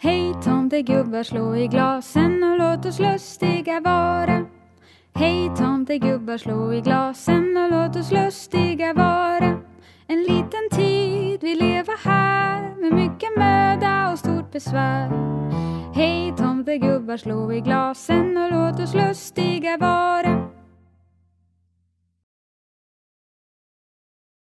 Hej tomtegubbar slå i glasen och låt oss lustiga vara. Hej tomtegubbar slå i glasen och låt oss lustiga vara. En liten tid vi leva här med mycket möda och stort besvär. Hej tomtegubbar slå i glasen och låt oss lustiga vara.